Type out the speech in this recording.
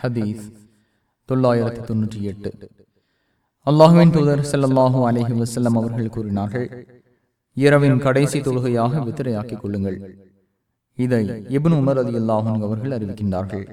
ஹதீஸ் தொள்ளாயிரத்தி தொன்னூற்றி எட்டு. அல்லாஹுவின் தூதர் செல்லல்லாஹு அலஹி வசல்லம் அவர்கள் கூறினார்கள் இரவின் கடைசி தொழுகையாக வித்திரையாக்கிக் கொள்ளுங்கள். இதை இபின் உமர் அதி அல்லாஹன் அவர்கள் அறிவிக்கின்றார்கள்.